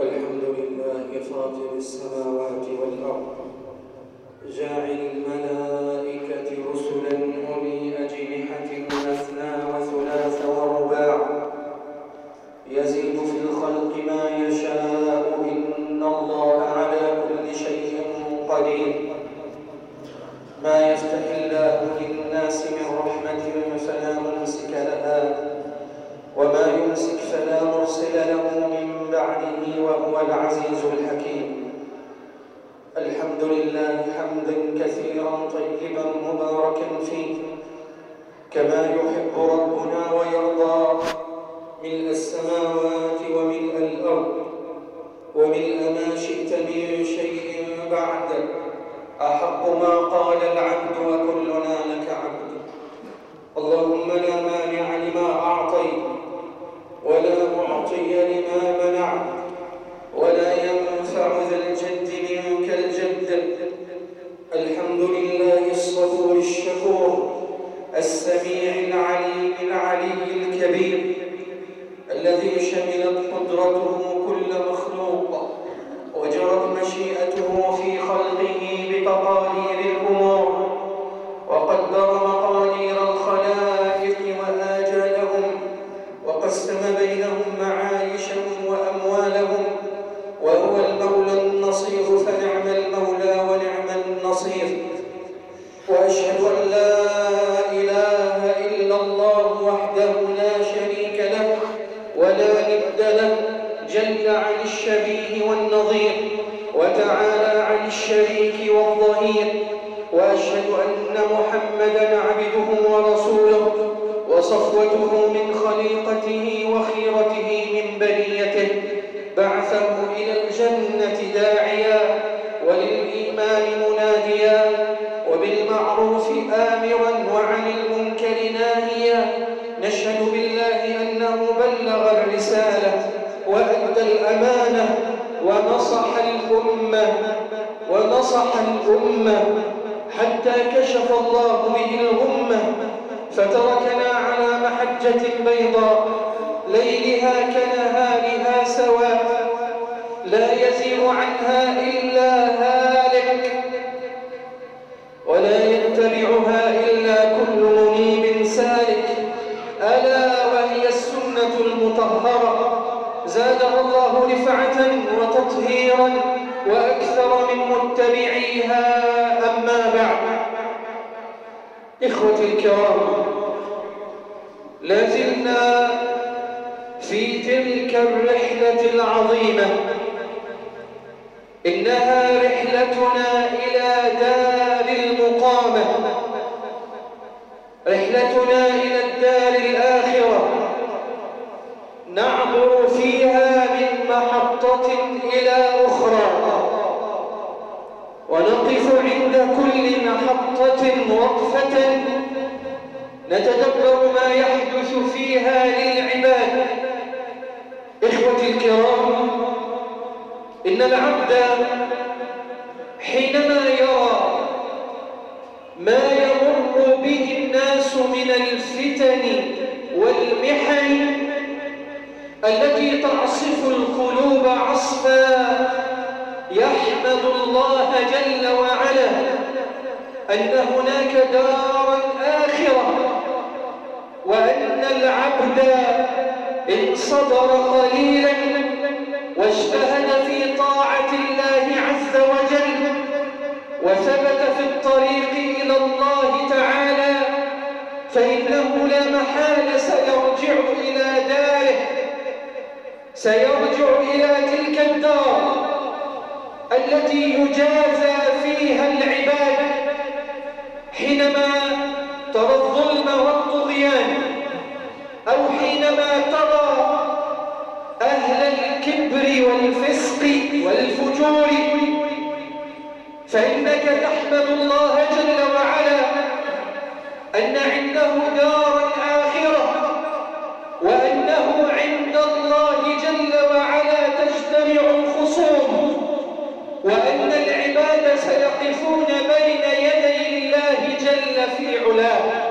الحمد لله فاطر السماوات والأرض جاعل الملائكة الذي شملت قدرته كل مخلوق. على محجة بيضاء ليلها كنهارها سواء لا يزيغ عنها إلا هالك ولا يتبعها إلا كل منيب سالك. ألا وهي السنة المطهرة. زادها الله رفعة وتطهيرا وأكثر من متبعيها أما بعد. إخوتي الكرام لازلنا في تلك الرحلة العظيمة. إنها رحلتنا إلى دار المقامة. رحلتنا إلى الدار الآخرة. نعبر فيها من محطة إلى أخرى. ونقف عند كل محطة وقفة نتدبر ما يحدث فيها للعباد. إخوتي الكرام إن العبد حينما يرى ما يمر به الناس من الفتن والمحن التي تعصف القلوب عصفا يحمد الله جل وعلا أن هناك دارا آخرة وأن العبد إن صبر قليلا واجتهد في طاعة الله عز وجل وثبت في الطريق إلى الله تعالى فإنه لا محال سيرجع إلى داره سيرجع إلى تلك الدار التي يجازى فيها العباد حينما ترى الظلم أو حينما ترى أهل الكبر والفسق والفجور فإنك تحمد الله جل وعلا أن عنده دارا آخرة وأنه عند الله جل وعلا تجتمع الخصوم وأن العباد سيقفون بين يدي الله جل في علاه.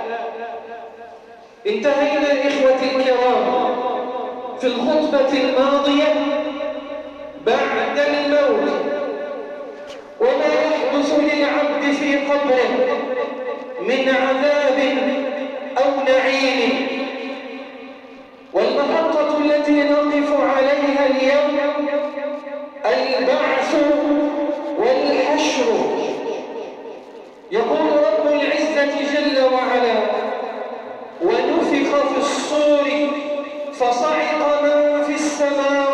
انتهينا الكرام في الخطبة الماضية بعد الموت. وما يحدث للعبد في قبره من عذاب أو نعيم. والمحطة التي نقف عليها اليوم البعث والحشر. يقول رب العزة جل وعلا ونفخ في الصور فصعق من في السماوات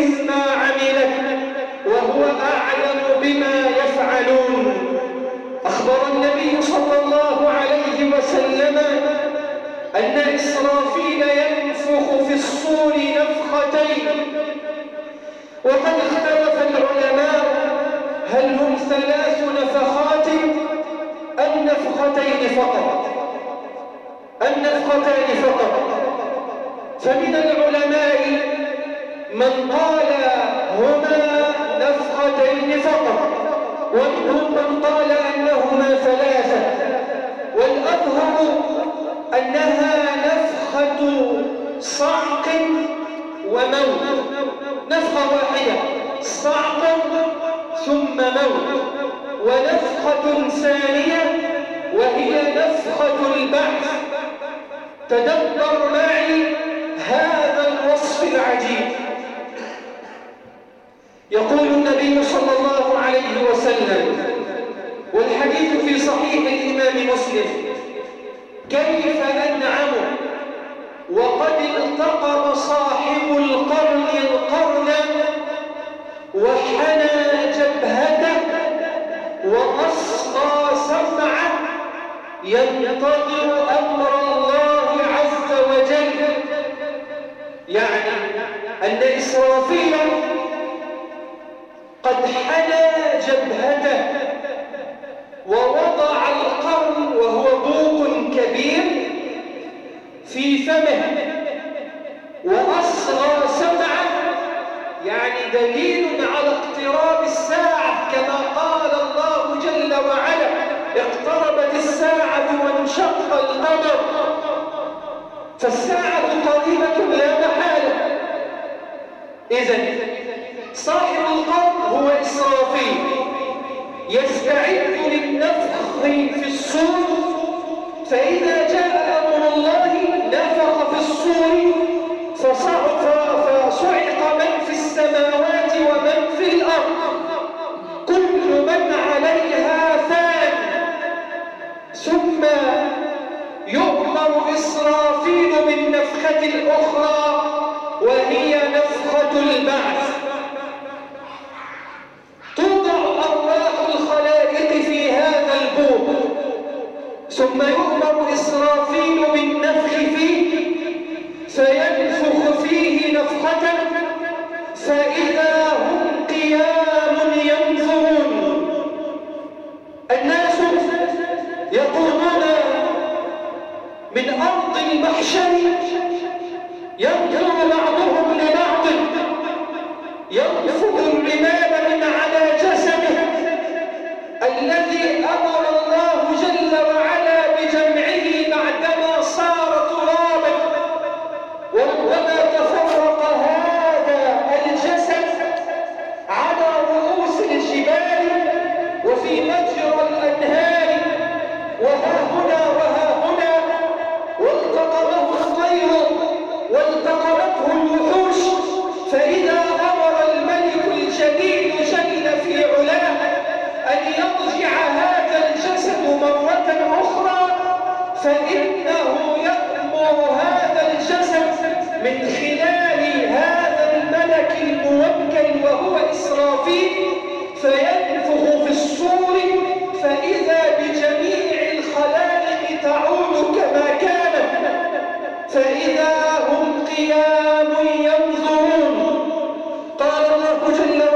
ما عملت وهو أعلم بما يفعلون. أخبر النبي صلى الله عليه وسلم أن إسرافيل ينفخ في الصور نفختين. وقد اختلف العلماء هل هم ثلاث نفخات أم نفختين فقط. أم نفختان فقط. فمن العلماء من قال هما نفختين فقط ومنهم من قال أنهما ثلاثة. والأظهر أنها نفخة صعق وموت. نفخة واحدة صعق ثم موت. ونفخة ثانية وهي نفخة البعث. تدبر معي هذا الوصف العجيب. يقول النبي صلى الله عليه وسلم والحديث في صحيح الإمام مسلم كيف أنعم وقد التقم صاحب القرن القرن وحنى جبهته وأصغى سمعه ينتظر أمر الله عز وجل. يعني أن إسرافيل قد حنى جبهته ووضع القرن وهو بوق كبير في فمه وأصغى سمعه يعني دليل على اقتراب الساعة كما قال الله جل وعلا اقتربت الساعة وانشق القمر. فالساعة قريبة لا محالة. إذن صاحب القرن يستعد للنفخ في الصور فإذا جاء أمر الله نفخ في الصور فصعق فصعق من في السماوات ومن في الأرض. كل من عليها فان. ثم يؤمر إسرافيل بالنفخة الأخرى وهي نفخة البعث خلال هذا الملك الموكل وهو إسرافيل فينفخ في الصور فإذا بجميع الخلائق تعود كما كانت فإذا هم قيام ينظرون. قال الله جل وعلا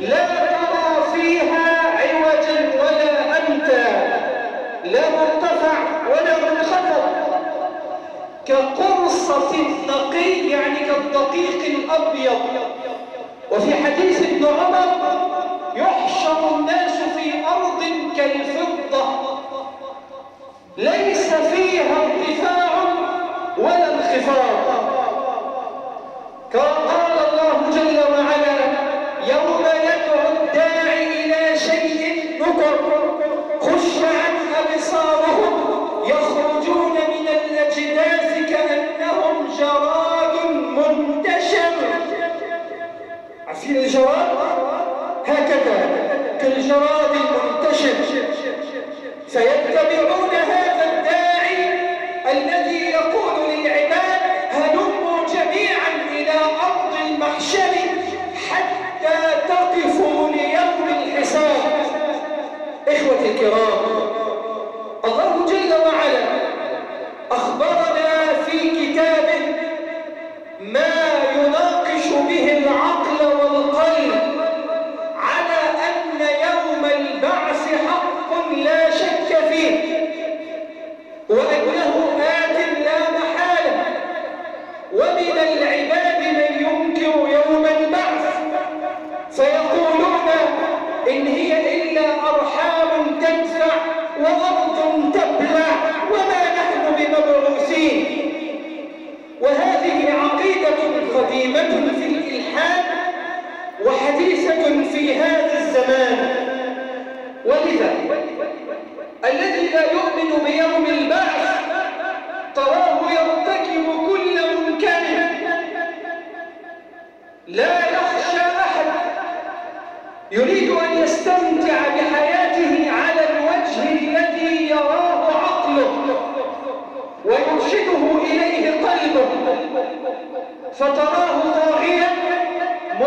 لا ترى فيها عوجا ولا أمتا لا مرتفع ولا منخفض. كقرصة النقي يعني كالدقيق الأبيض. وفي حديث ابن عمر يحشر الناس في أرض كالفضة. ليس إخوتي الكرام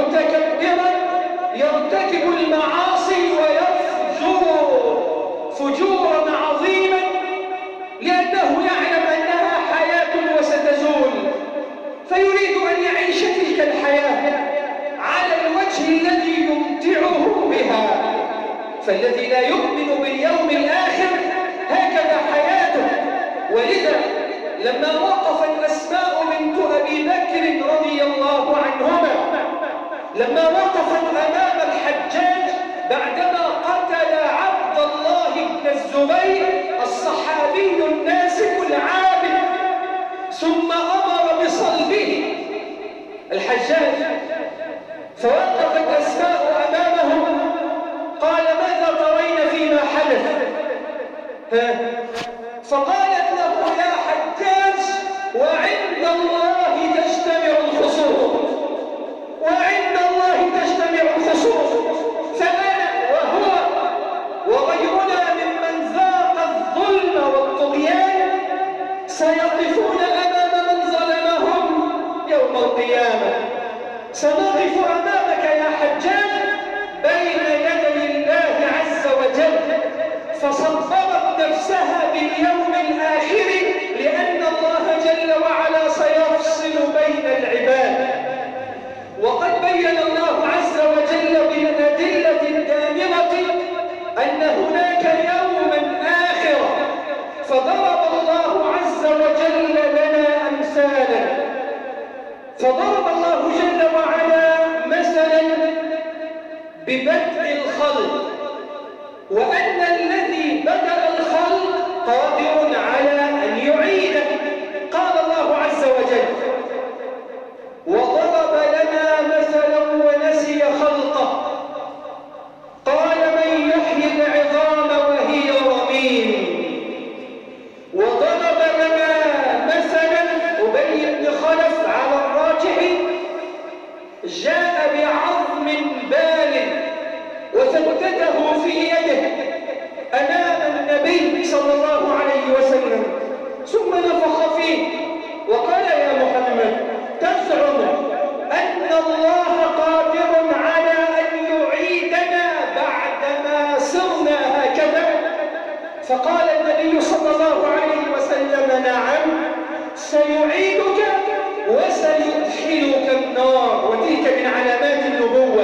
متكبرا يرتكب المعاصي ويفجر فجورا عظيما لأنه يعلم أنها حياة وستزول فيريد أن يعيش تلك الحياة على الوجه الذي يمتعه بها فالذي لا يؤمن باليوم الآخر هكذا حياته. ولذا لما وقفت أسماء بنت أبي بكر رضي الله عنهما لما وقفت أمام الحجاج بعدما قتل عبد الله بن الزبير الصحابي القيامة. سنقف أمامك يا حجاج بين يدي الله عز وجل. فصبرت نفسها باليوم الآخر لأن الله جل وعلا سيفصل بين العباد. وقد بين الله عز وجل بالأدلة الدامغة أن هناك يوما آخرا فضرب الله عز وجل لنا فضرب الله جل وعلا مثلا ببدء الخلق وأن الذي بدأ الخلق قادر على أن يعيده قال الله عز وجل وضرب لنا مثلا ونسي خلقه قال من يحيي العظام وهي رميم وضرب لنا مثلا أبي بن خلف على الراجح جاء بعظم بال وثبته في يده أمام النبي صلى الله عليه وسلم ثم نفخ فيه وقال يا محمد تزعم أن الله قادر على أن يعيدنا بعدما صرنا هكذا فقال النبي صلى الله عليه وسلم نعم سيعيدك وسيدخلك النار. وتلك من علامات النبوة.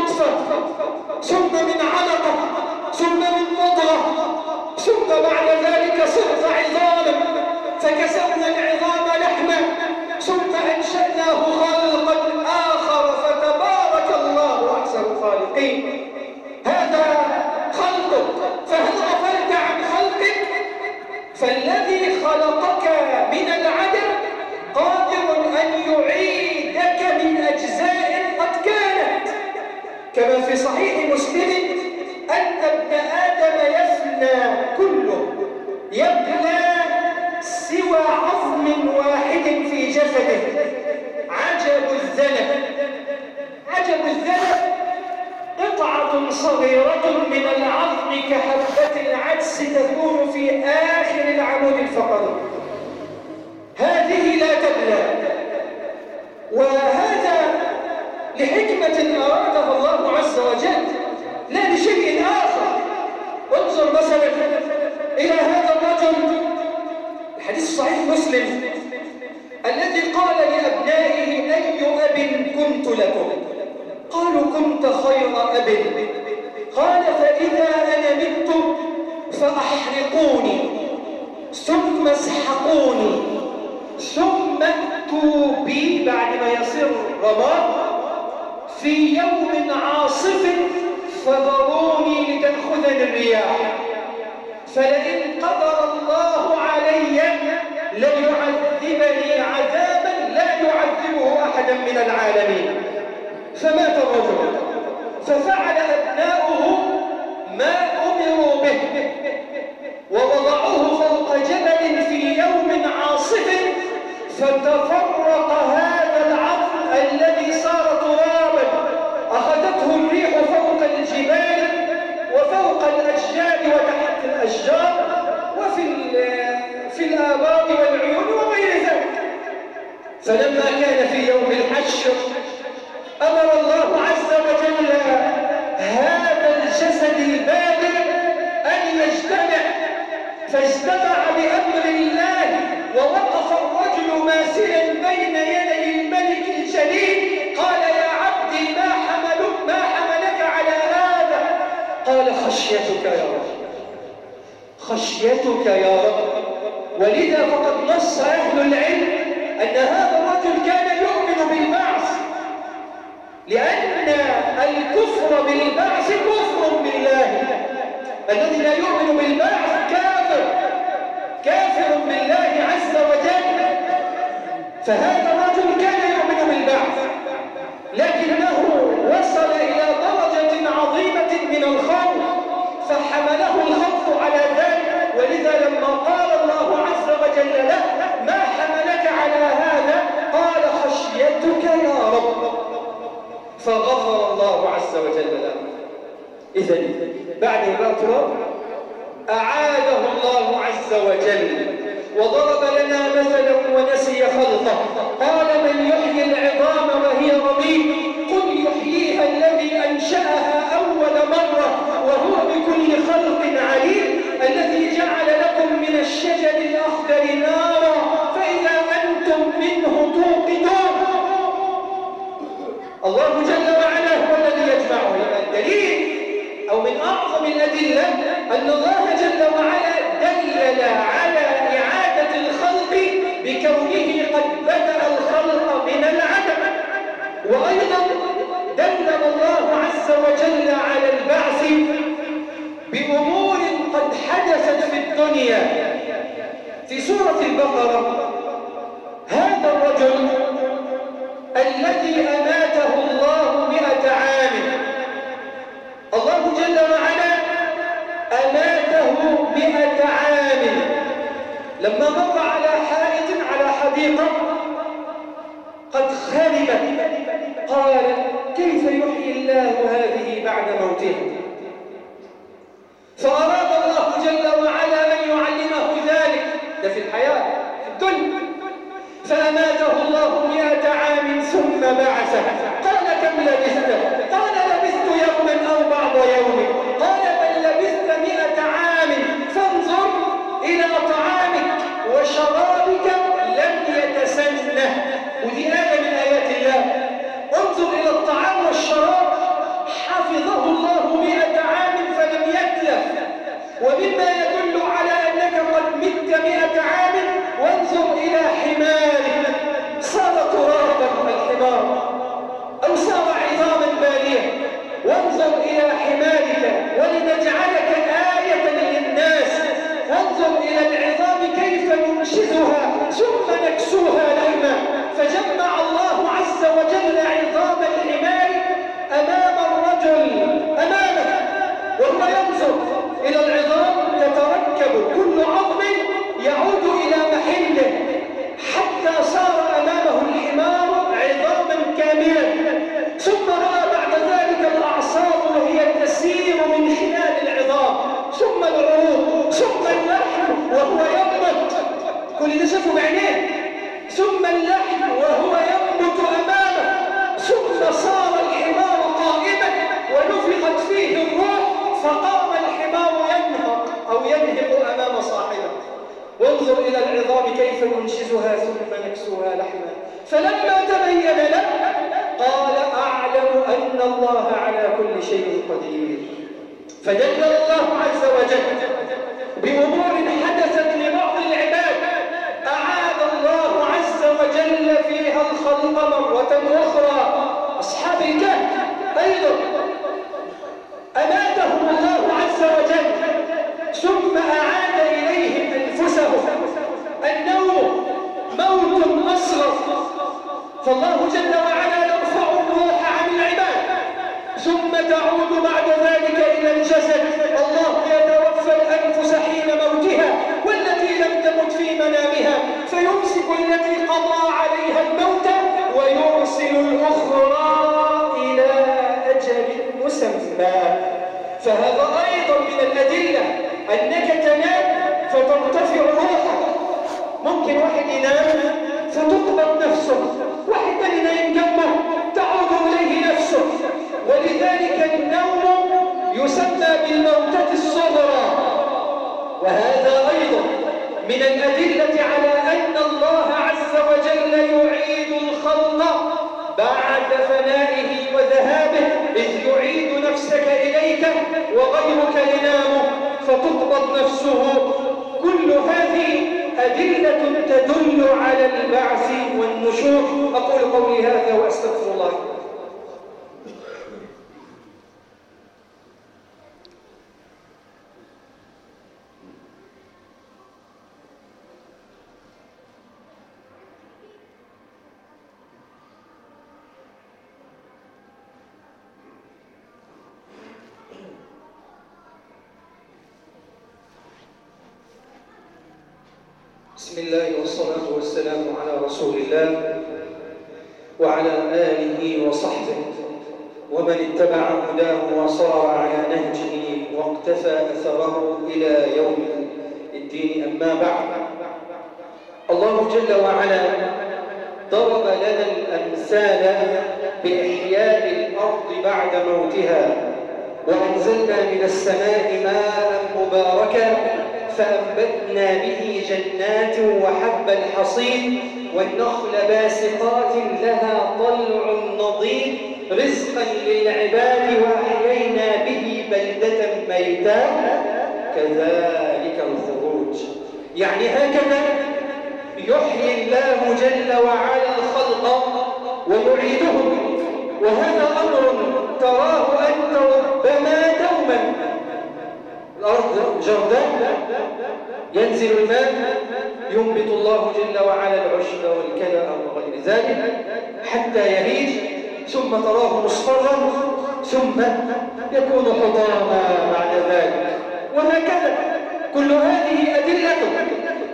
نطفة ثم من علقة ثم من مضغة ثم بعد ذلك صرت عظاما فكسرنا العظام لحما. قال لأبنائه أي أب كنت لكم؟ قالوا كنت خير أب. قال فإذا أنا مت فأحرقوني ثم اسحقوني ثم أتوا بي بعد ما يصير رماد في يوم عاصف فذروني لتأخذني الرياح. فلئن قدر الله علي ليعذبني عذابا لا أحدا من العالمين. فمات الرجل. ففعل أبناؤه ما أمروا به. ووضعوه فوق جبل في يوم عاصف. فتفرق هذا العظم الذي صار ترابا. أخذته الريح فوق الجبال وفوق الأشجار وتحت الأشجار. وفي في الآبار والعيون وغير ذلك. فلما كان في يوم الحشر أمر الله عز وجل هذا الجسد البالغ أن يجتمع فاجتمع بأمر الله ووقف الرجل ماسلا بين يدي الملك الجليل. قال يا عبدي ما حملك ما حملك على هذا؟ قال خشيتك يا رب خشيتك يا رب ولذا فقد نص أهل العلم أن هذا الرجل كان يؤمن بالبعث لأن الكفر بالبعث كفر بالله. الذي لا يؤمن بالبعث كافر كافر بالله عز وجل. فهذا الرجل كان يؤمن بالبعث لكنه وصل إلى درجة عظيمة من الخوف فحمله الخوف على ذلك. ولذا لما قال الله عز وجل له ما حملك على هذا؟ قال خشيتك يا رب. عز وجل له. إذا بعد التراب أعاده الله عز وجل. وضرب لنا مثلا ونسي خلقه. قال من يحيي العظام وهي رميم قل يحييها الذي أنشأها أول مرة وهو بكل خلق عليم الذي جعل لكم من الشجر وانظر إلى العظام كيف ننشزها ثم نكسوها لحما. فلما تبين له قال أعلم أن الله على كل شيء قدير. فدل الله عز وجل بأمور حدثت لبعض العباد. أعاد الله عز وجل فيها الخلق مرة أخرى. أصحاب الكهف أيضا. أماتهم الله عز وجل ثم أعاد إليهم أنفسهم. النوم موت أصغر فالله جل وعلا يرفع الروح عن العباد. ثم تعود بعد ذلك إلى الجسد. الله يتوفى الأنفس حين موتها والتي لم تمت في منامها. فيمسك التي قضى عليها الموت ويرسل الأخرى إلى أجل مسمى فهذا أيضا من الأدلة أنك تنام فترتفع روحك ممكن واحد ينام فتقبض نفسه واحد تاني نايم جنبه تعود إليه نفسه. ولذلك النوم يسمى بالموتة الصغرى. وهذا أيضا من الأدلة على أن الله عز وجل يعيد الخلق بعد فنائه وذهابه إذ يعيد نفسك إليك وغيرك ينام فتقبض نفسه. كل هذه أدلة تدل على البعث والنشور أقول قولي هذا وأستغفر الله بسم الله والصلاة والسلام على رسول الله وعلى آله وصحبه ومن اتبع هداه وصار على نهجه واقتفى أثره إلى يوم الدين أما بعد الله جل وعلا ضرب لنا الأمثال بإحياء الأرض بعد موتها وأنزلنا من السماء ماء مباركا فأنبتنا به جنات وحب الحصيد والنخل باسقات لها طلع نضيد رزقا للعباد وأحيينا به بلدة ميتا. كذلك الخروج. يعني هكذا يحيي الله جل وعلا الخلق ويعيدهم وهذا أمر تراه أنت ربما دوما. الأرض جرداء ينزل الماء ينبت الله جل وعلا العشب والكلى وغير ذلك حتى يهيج ثم تراه مصفرا ثم يكون حطاما بعد ذلك. وهكذا كل هذه أدلة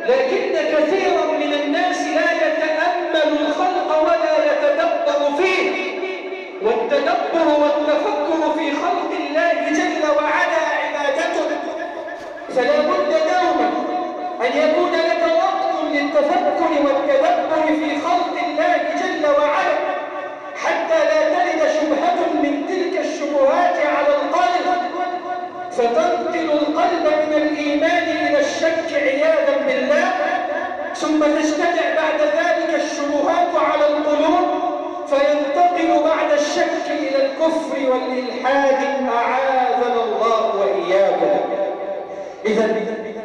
لكن كثيرا من الناس لا يتأمل الخلق ولا يتدبر فيه. والتدبر والتفكر في خلق الله جل وعلا عبادته. فلا بد دوما أن يكون لك وقت للتفكر والتدبر في خلق الله جل وعلا حتى لا تلد شبهة من تلك الشبهات على القلب. فتنقل القلب من الإيمان إلى الشك عياذا بالله ثم تجتمع بعد ذلك الشبهات على القلوب فينتقل بعد الشك إلى الكفر والإلحاد أعاذنا الله وإياكم. إذا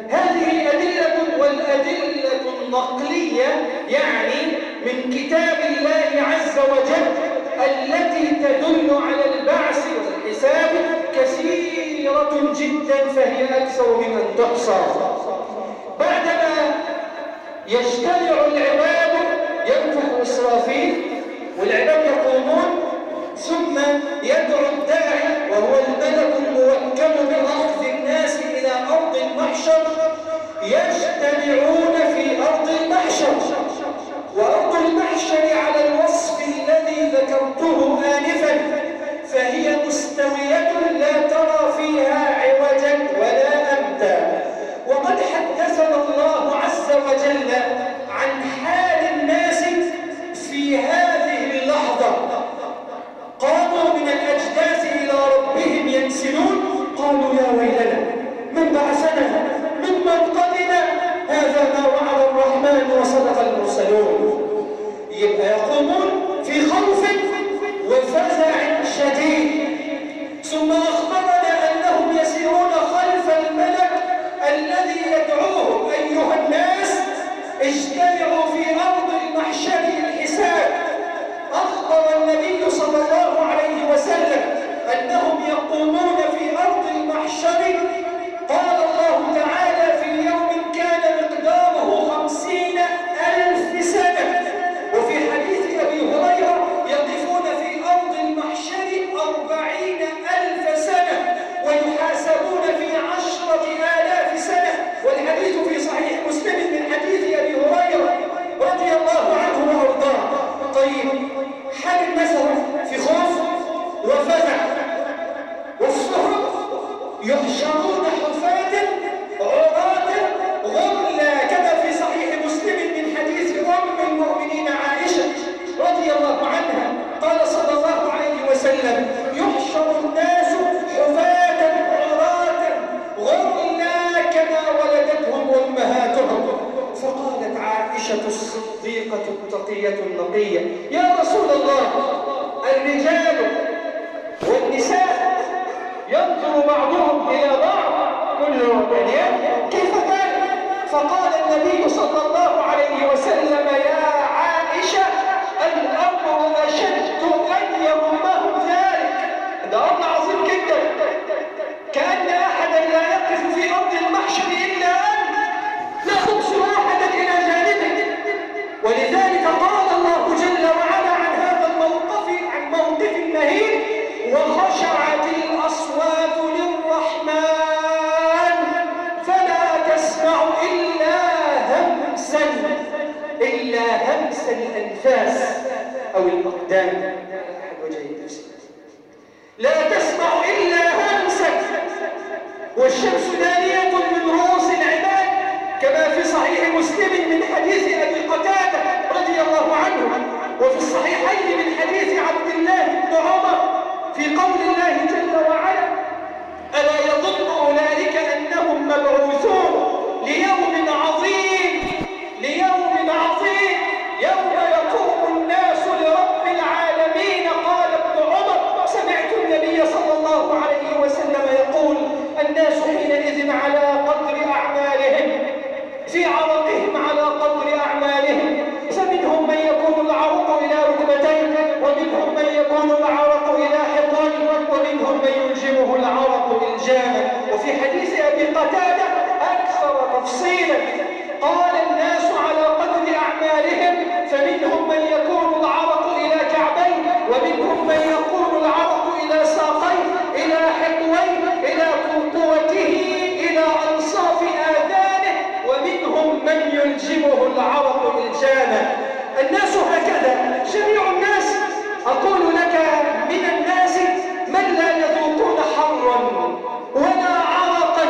هذه أدلة والأدلة النقلية يعني من كتاب الله عز وجل التي تدل على البعث والحساب كثيرة جدا فهي أكثر من أن تحصى. بعدما يجتمع العباد ينفخ إسرافيل والعباد يقومون ثم يدعو الداعي وهو الملك الموكل بأخذ الناس إلى أرض المحشر يجتمعون في أرض المحشر. وأرض المحشر على الوصف الذي ذكرته آنفا فهي مستوية لا ترى فيها عوجا ولا أمتا. وقد حدثنا الله عز وجل عن حال في صحيح مسلم من حديث أبي قتادة رضي الله عنه وفي الصحيحين من حديث عبد الله بن عمر في قول الله جل وعلا ألا يظن أولئك أنهم مبعوثون ليوم قوته إلى أنصاف آذانه ومنهم من يلجمه العرق إلجاما. الناس هكذا جميع الناس. أقول لك من الناس من لا يذوقون حرا ولا عرقا.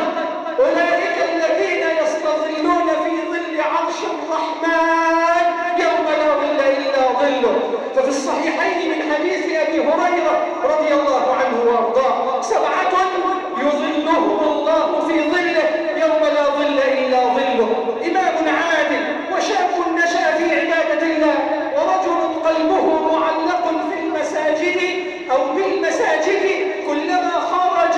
أولئك الذين يستظلون في ظل عرش الرحمن يوم لا ظل إلا ظله. ففي الصحيحين من حديث أبي هريرة رضي الله عنه وأرضاه سبعة يظلهم الله في ظله يوم لا ظل إلا ظله. إمام عادل وشاب نشأ في عبادة الله ورجل قلبه معلق في المساجد أو بالمساجد كلما خرج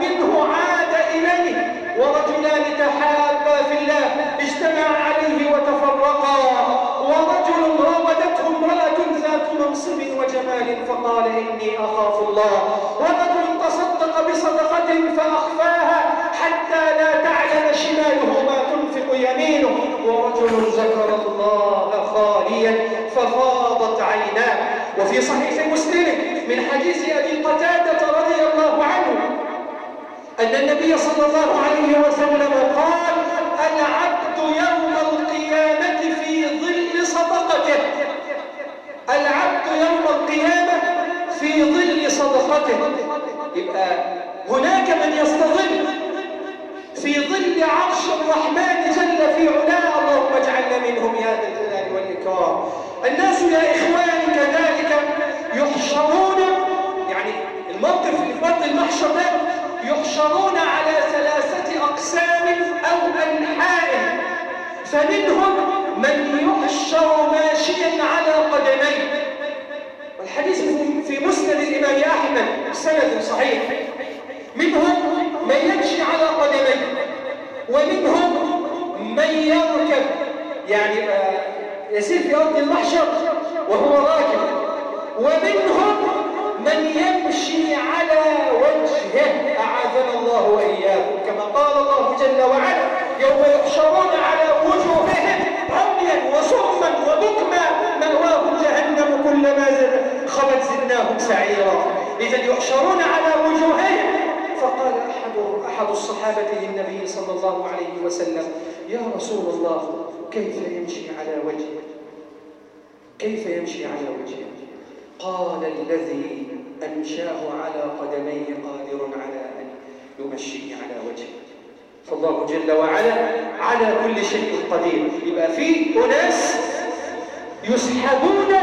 منه عاد إليه ورجلان تحابا في الله. اجتمعا عليه وتفرقا. ورجل راودته امرأة ذات منصب وجمال فقال إني أخاف الله. ورجل تصدق بصدقة يمينه ورجل ذكر الله خاليا ففاضت عيناه. وفي صحيح مسلم من حديث أبي قتادة رضي الله عنه أن النبي صلى الله عليه وسلم قال العبد يوم القيامة في ظل صدقته. العبد يوم القيامة في ظل صدقته. يبقى هناك من يستظل في ظل عرش الرحمن جل في علاه اللهم اجعلنا منهم يا ذا الجلال والإكرام. الناس يا إخواني كذلك يحشرون يعني الموقف في وقت المحشر يحشرون على ثلاثة أقسام أو أنحاء. فمنهم من يحشر ماشيا على قدميه. والحديث في مسند الإمام أحمد سند صحيح. منهم من يمشي على قدميه ومنهم من يركب يعني يسير في أرض المحشر وهو راكب. ومنهم من يمشي على وجهه أعاذنا الله وإياكم. كما قال الله جل وعلا يوم يحشرون على وجوههم عميا وصما وبكما مأواهم جهنم كلما خبت زدناهم سعيرا. إذا يحشرون على وجوههم. فقال أحد أحد الصحابة للنبي صلى الله عليه وسلم يا رسول الله كيف يمشي على وجهه كيف يمشي على وجهه قال الذي أنشاه على قدميه قادر على أن يمشيه على وجهه فالله جل وعلا على كل شيء قدير. يبقى في أناس يسحبون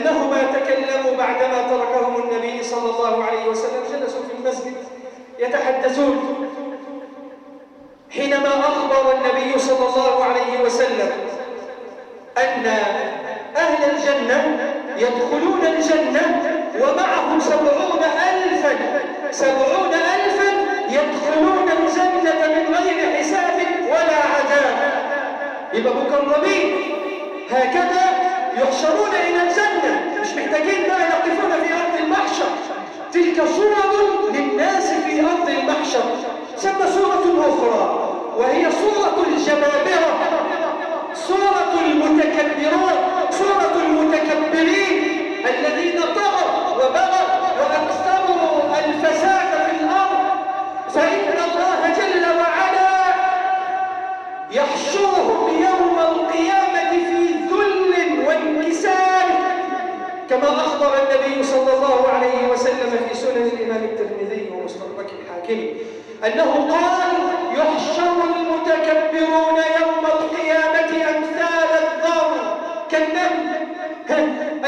أنهما تكلموا بعدما تركهم النبي صلى الله عليه وسلم جلسوا في المسجد يتحدثون. حينما أخبر النبي صلى الله عليه وسلم أن أهل الجنة يدخلون الجنة ومعهم سبعون ألفا سبعون ألفا يدخلون الجنة من غير حساب ولا عذاب. يبقى مكرمين هكذا يحشرون إلى مش محتاجين بقى يقفون في أرض المحشر. تلك صورة للناس في أرض المحشر. ثم صورة أخرى وهي صورة الجبابرة صورة المتكبرون صورة المتكبرين الذين طغوا وبغوا وأكثروا الفساد سنن الإمام الترمذي ومستدرك الحاكم أنه قال يحشر المتكبرون يوم القيامة أمثال الذر كالنمل.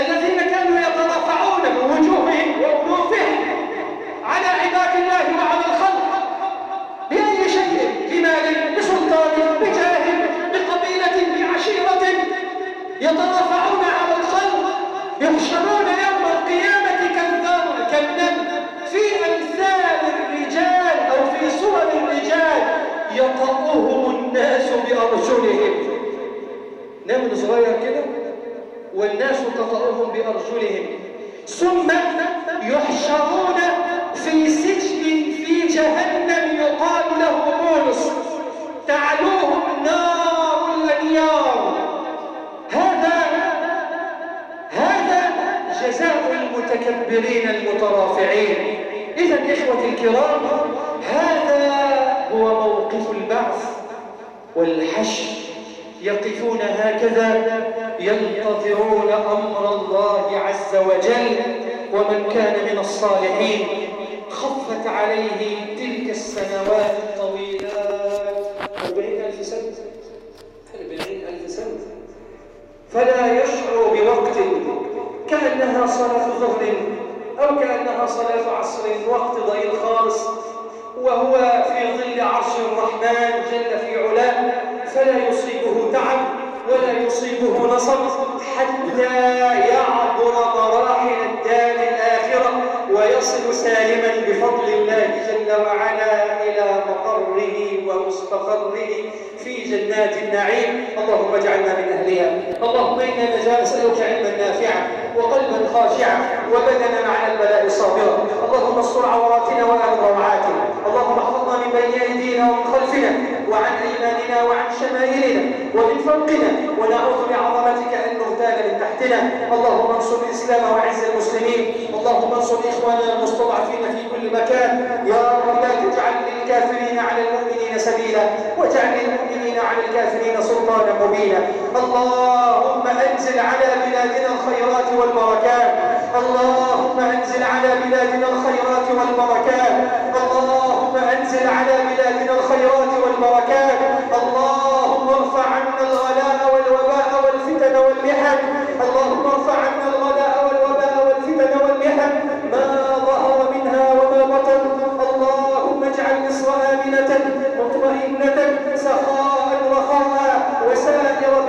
الذين كانوا يترافعون بوجوههم وأنوفهم على عباد الله وعلى الخلق بأي شيء؟ بمال بسلطان بجاه بقبيلة بعشيرة. يترافعون يطأهم الناس بأرجلهم. نمل صغير كده. والناس تطأهم بأرجلهم. ثم يحشرون في سجن في جهنم يقال له بولس تعلوهم نار الأنيار. هذا هذا جزاء المتكبرين المترافعين. إذا إخوتي الكرام هذا هو موقف البعث والحشر. يقفون هكذا ينتظرون أمر الله عز وجل ومن كان من الصالحين. خفت عليه تلك السنوات الطويلات. أربعين ألف سنة أربعين ألف سنة فلا يشعر بوقت. كأنها صلاة ظهر أو كأنها صلاة عصر. وقت ضئيل خالص. وهو في ظل عرش الرحمن جل في علاه فلا يصيبه تعب ولا يصيبه نصب حتى يعبر مراحل الدار الآخرة ويصل سالما بفضل الله جل وعلا إلى مقره ومستقره في جنات النعيم. اللهم اجعلنا من أهلها. اللهم إنا نسألك علما نافعا. وقلبا خاشعا وبدنا على البلاء صابرا اللهم استر عوراتنا روعاتنا. اللهم احفظنا من بين أيدينا ومن خلفنا وعن أيماننا وعن شمائلنا ومن فوقنا. ونعوذ بعظمتك أن نغتال من تحتنا. اللهم انصر الإسلام وعز المسلمين. اللهم انصر إخواننا المستضعفين في كل مكان. يا رب لا تجعل للكافرين على المؤمنين سبيلا واجعل للمؤمنين على الكافرين سلطانا مبينا. اللهم أنزل على بلادنا الخيرات والبركات. اللهم أنزل على بلادنا الخيرات والبركات. اللهم أنزل على بلادنا الخيرات والبركات. اللهم ارفع عنا الغلاء والوباء والفتن والمحن. اللهم ارفع عنا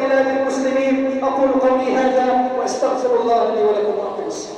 بلاد المسلمين. أقول قولي هذا وأستغفر الله لي ولكم وأقم الصلاة.